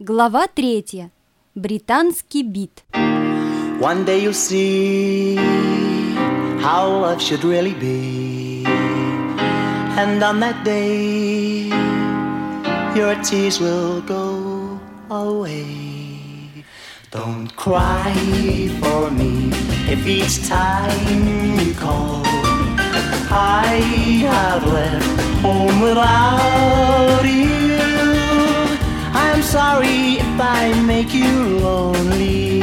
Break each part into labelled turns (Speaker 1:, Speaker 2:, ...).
Speaker 1: Глава третья. Британский бит.
Speaker 2: One day you'll see how love should really be. And on that day, your tears will go away. Don't cry for me if each time you call. I have left home without you. Sorry if I make you lonely.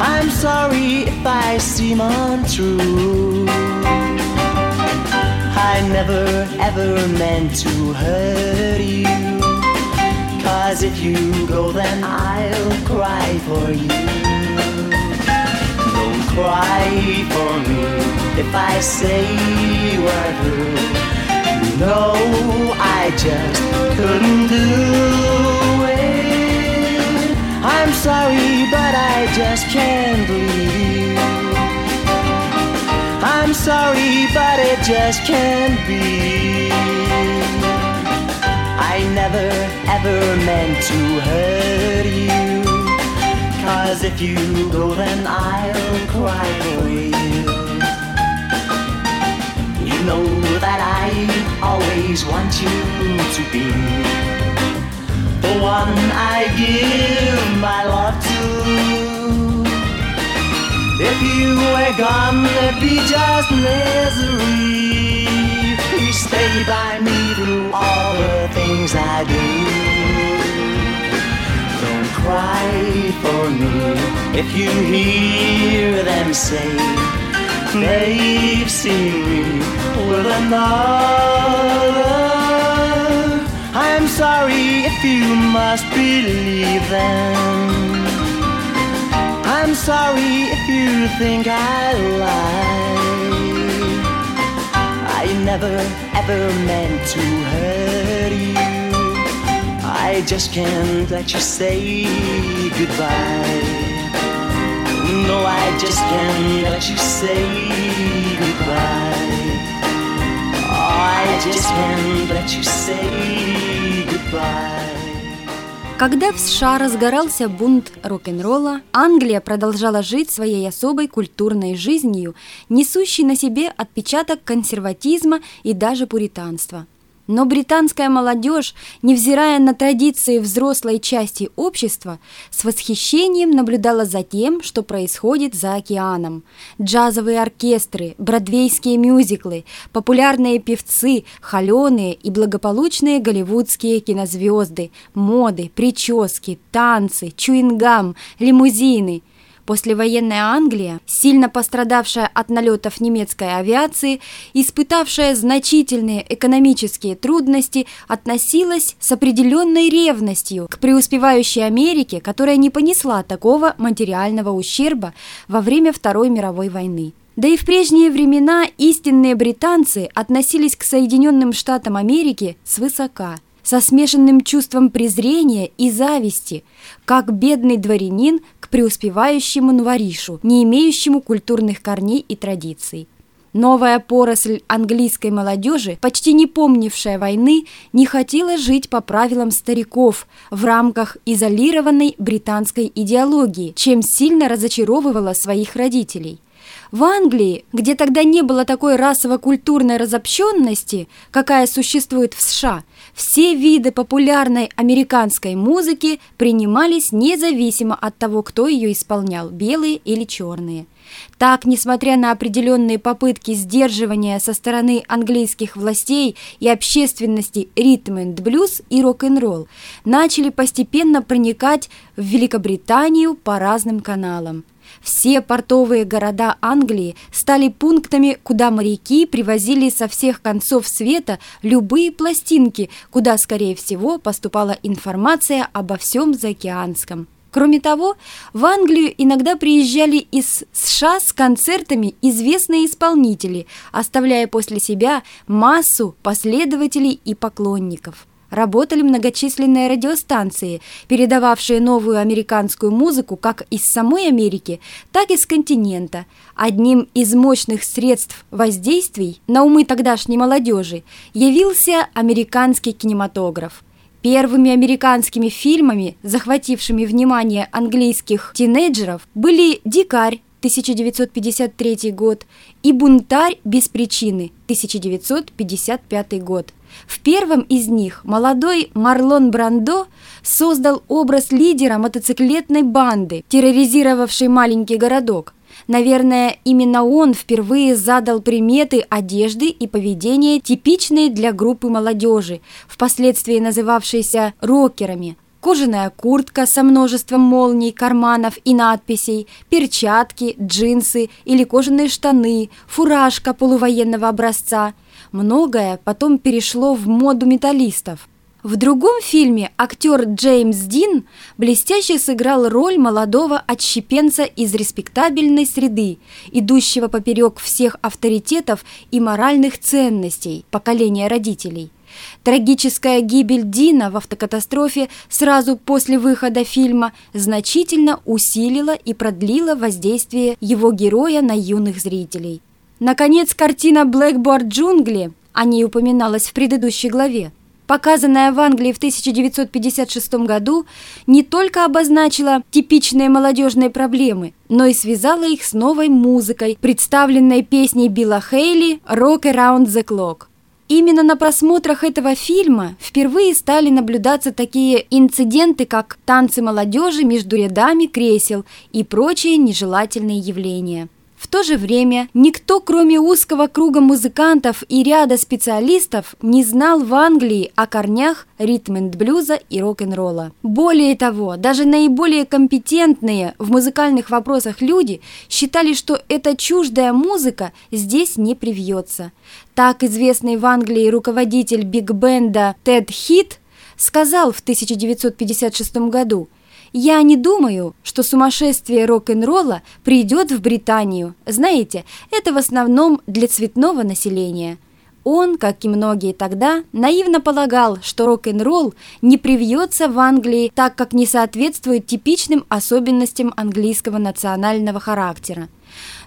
Speaker 2: I'm sorry if I seem untrue. I never ever meant to hurt you. Cause if you go, then I'll cry for you. Don't cry for me if I say you are through. Know I just couldn't do it. I'm sorry, but I just can't leave. I'm sorry, but it just can't be. I never ever meant to hurt you. Cause if you go, then I'll cry for. You always want you to be the one I give my love to. If you were gone, there'd be just misery. Please stay by me through all the things I do. Don't cry for me if you hear them say they've seen me with another. I'm sorry if you must believe them. I'm sorry if you think I lie. I never ever meant to hurt you. I just can't let you say goodbye. No. Oh, I just can't let you say goodbye.
Speaker 1: Когда в США разгорался бунт рок-н-ролла, Англия продолжала жить своей особой культурной жизнью, несущей на себе отпечаток консерватизма и даже пуританства. Но британская молодежь, невзирая на традиции взрослой части общества, с восхищением наблюдала за тем, что происходит за океаном. Джазовые оркестры, бродвейские мюзиклы, популярные певцы, холеные и благополучные голливудские кинозвезды, моды, прически, танцы, чуингам, лимузины – Послевоенная Англия, сильно пострадавшая от налетов немецкой авиации, испытавшая значительные экономические трудности, относилась с определенной ревностью к преуспевающей Америке, которая не понесла такого материального ущерба во время Второй мировой войны. Да и в прежние времена истинные британцы относились к Соединенным Штатам Америки свысока – со смешанным чувством презрения и зависти, как бедный дворянин к преуспевающему новоришу, не имеющему культурных корней и традиций. Новая поросль английской молодежи, почти не помнившая войны, не хотела жить по правилам стариков в рамках изолированной британской идеологии, чем сильно разочаровывала своих родителей. В Англии, где тогда не было такой расово-культурной разобщенности, какая существует в США, все виды популярной американской музыки принимались независимо от того, кто ее исполнял, белые или черные. Так, несмотря на определенные попытки сдерживания со стороны английских властей и общественности ритм энд блюз и рок-н-ролл, начали постепенно проникать в Великобританию по разным каналам. Все портовые города Англии стали пунктами, куда моряки привозили со всех концов света любые пластинки, куда, скорее всего, поступала информация обо всем заокеанском. Кроме того, в Англию иногда приезжали из США с концертами известные исполнители, оставляя после себя массу последователей и поклонников работали многочисленные радиостанции, передававшие новую американскую музыку как из самой Америки, так и с континента. Одним из мощных средств воздействий на умы тогдашней молодежи явился американский кинематограф. Первыми американскими фильмами, захватившими внимание английских тинейджеров, были «Дикарь» 1953 год и «Бунтарь без причины» 1955 год. В первом из них молодой Марлон Брандо создал образ лидера мотоциклетной банды, терроризировавшей маленький городок. Наверное, именно он впервые задал приметы одежды и поведения, типичные для группы молодежи, впоследствии называвшейся рокерами. Кожаная куртка со множеством молний, карманов и надписей, перчатки, джинсы или кожаные штаны, фуражка полувоенного образца. Многое потом перешло в моду металлистов. В другом фильме актер Джеймс Дин блестяще сыграл роль молодого отщепенца из респектабельной среды, идущего поперек всех авторитетов и моральных ценностей поколения родителей. Трагическая гибель Дина в автокатастрофе сразу после выхода фильма значительно усилила и продлила воздействие его героя на юных зрителей. Наконец, картина «Блэкборд джунгли», о ней упоминалось в предыдущей главе, показанная в Англии в 1956 году, не только обозначила типичные молодежные проблемы, но и связала их с новой музыкой, представленной песней Билла Хейли «Rock Around the Clock». Именно на просмотрах этого фильма впервые стали наблюдаться такие инциденты, как танцы молодежи между рядами кресел и прочие нежелательные явления. В то же время никто, кроме узкого круга музыкантов и ряда специалистов, не знал в Англии о корнях ритм-энд-блюза и рок-н-ролла. Более того, даже наиболее компетентные в музыкальных вопросах люди считали, что эта чуждая музыка здесь не привьется. Так известный в Англии руководитель биг-бенда Тед Хит сказал в 1956 году – я не думаю, что сумасшествие рок-н-ролла придет в Британию. Знаете, это в основном для цветного населения. Он, как и многие тогда, наивно полагал, что рок-н-ролл не привьется в Англии, так как не соответствует типичным особенностям английского национального характера.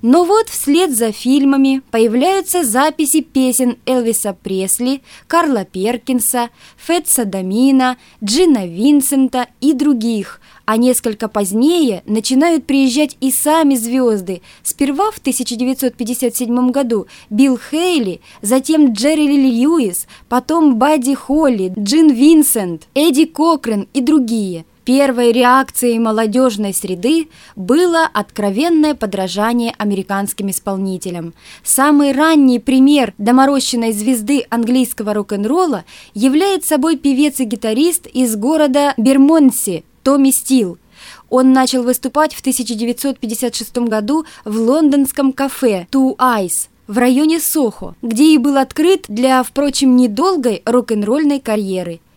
Speaker 1: Но вот вслед за фильмами появляются записи песен Элвиса Пресли, Карла Перкинса, Фетса Дамина, Джина Винсента и других, а несколько позднее начинают приезжать и сами звезды. Сперва в 1957 году Билл Хейли, затем Джерри Льюис, потом Бадди Холли, Джин Винсент, Эдди Кокрен и другие – Первой реакцией молодежной среды было откровенное подражание американским исполнителям. Самый ранний пример доморощенной звезды английского рок-н-ролла является собой певец и гитарист из города Бермонси Томми Стил. Он начал выступать в 1956 году в лондонском кафе «Two Eyes», в районе Сохо, где и был открыт для, впрочем, недолгой рок-н-ролльной карьеры –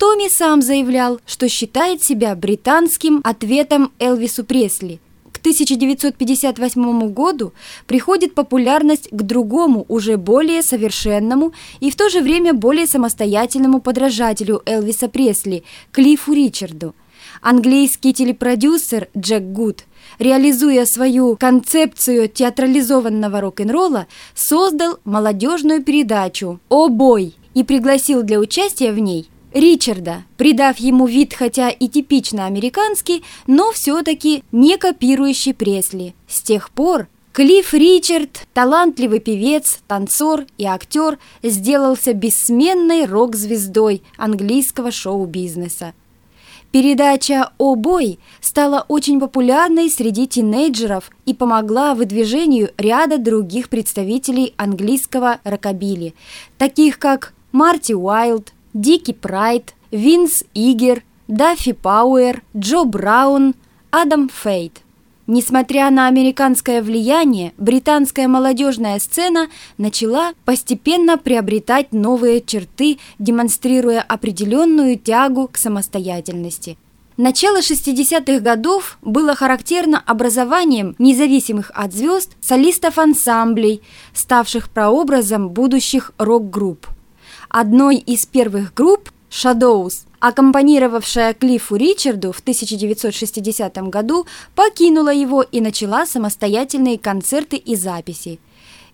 Speaker 1: Томми сам заявлял, что считает себя британским ответом Элвису Пресли. К 1958 году приходит популярность к другому, уже более совершенному и в то же время более самостоятельному подражателю Элвиса Пресли, Клиффу Ричарду. Английский телепродюсер Джек Гуд реализуя свою концепцию театрализованного рок-н-ролла, создал молодежную передачу «О бой!» и пригласил для участия в ней Ричарда, придав ему вид хотя и типично американский, но все-таки не копирующий Пресли. С тех пор Клифф Ричард, талантливый певец, танцор и актер, сделался бессменной рок-звездой английского шоу-бизнеса. Передача «О бой» стала очень популярной среди тинейджеров и помогла выдвижению ряда других представителей английского рокобили, таких как Марти Уайлд, Дики Прайд, Винс Игер, Даффи Пауэр, Джо Браун, Адам Фейт. Несмотря на американское влияние, британская молодежная сцена начала постепенно приобретать новые черты, демонстрируя определенную тягу к самостоятельности. Начало 60-х годов было характерно образованием независимых от звезд солистов ансамблей, ставших прообразом будущих рок-групп. Одной из первых групп Shadows, аккомпанировавшая Клиффу Ричарду в 1960 году, покинула его и начала самостоятельные концерты и записи.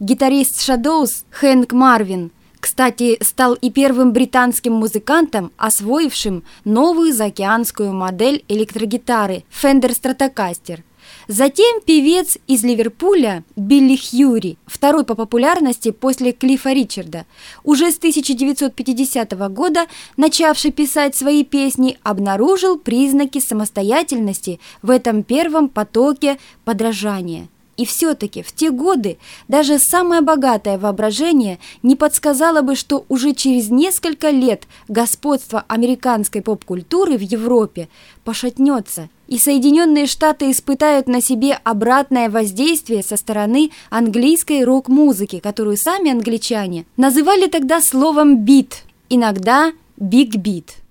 Speaker 1: Гитарист Shadows Хэнк Марвин Кстати, стал и первым британским музыкантом, освоившим новую заокеанскую модель электрогитары Fender Stratocaster. Затем певец из Ливерпуля Билли Хьюри, второй по популярности после Клиффа Ричарда, уже с 1950 года, начавший писать свои песни, обнаружил признаки самостоятельности в этом первом потоке подражания – и все-таки в те годы даже самое богатое воображение не подсказало бы, что уже через несколько лет господство американской поп-культуры в Европе пошатнется, и Соединенные Штаты испытают на себе обратное воздействие со стороны английской рок-музыки, которую сами англичане называли тогда словом «бит», иногда «биг бит».